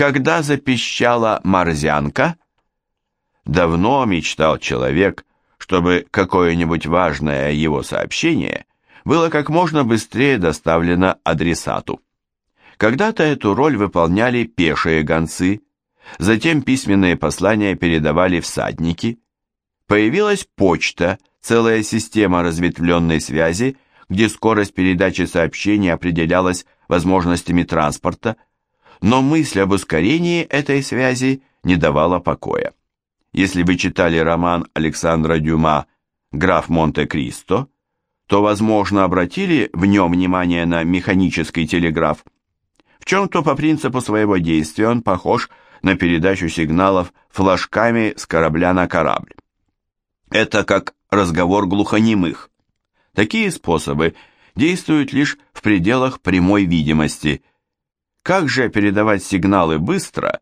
Когда запищала морзянка? Давно мечтал человек, чтобы какое-нибудь важное его сообщение было как можно быстрее доставлено адресату. Когда-то эту роль выполняли пешие гонцы, затем письменные послания передавали всадники. Появилась почта, целая система разветвленной связи, где скорость передачи сообщений определялась возможностями транспорта, но мысль об ускорении этой связи не давала покоя. Если вы читали роман Александра Дюма «Граф Монте-Кристо», то, возможно, обратили в нем внимание на механический телеграф. В чем-то по принципу своего действия он похож на передачу сигналов флажками с корабля на корабль. Это как разговор глухонемых. Такие способы действуют лишь в пределах прямой видимости. Как же передавать сигналы быстро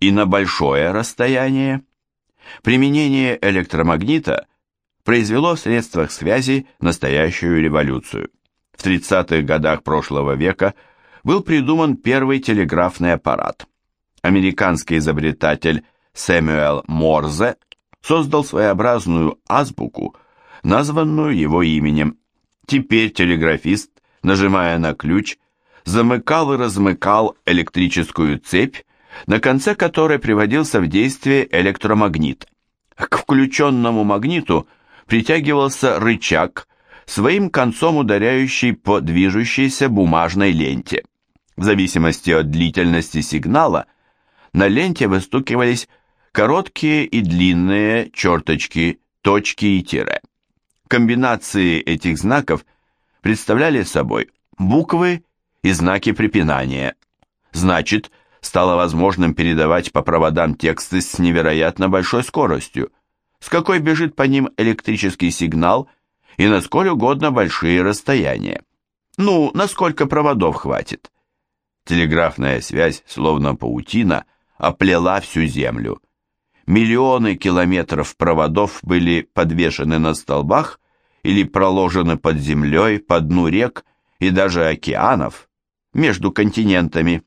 и на большое расстояние? Применение электромагнита произвело в средствах связи настоящую революцию. В 30-х годах прошлого века был придуман первый телеграфный аппарат. Американский изобретатель Сэмюэл Морзе создал своеобразную азбуку, названную его именем. Теперь телеграфист, нажимая на ключ, замыкал и размыкал электрическую цепь, на конце которой приводился в действие электромагнит. К включенному магниту притягивался рычаг, своим концом ударяющий по движущейся бумажной ленте. В зависимости от длительности сигнала на ленте выстукивались короткие и длинные черточки, точки и тире. Комбинации этих знаков представляли собой буквы и знаки препинания. Значит, стало возможным передавать по проводам тексты с невероятно большой скоростью, с какой бежит по ним электрический сигнал и на сколь угодно большие расстояния. Ну, насколько проводов хватит. Телеграфная связь, словно паутина, оплела всю землю. Миллионы километров проводов были подвешены на столбах или проложены под землей, по дну рек и даже океанов, между континентами.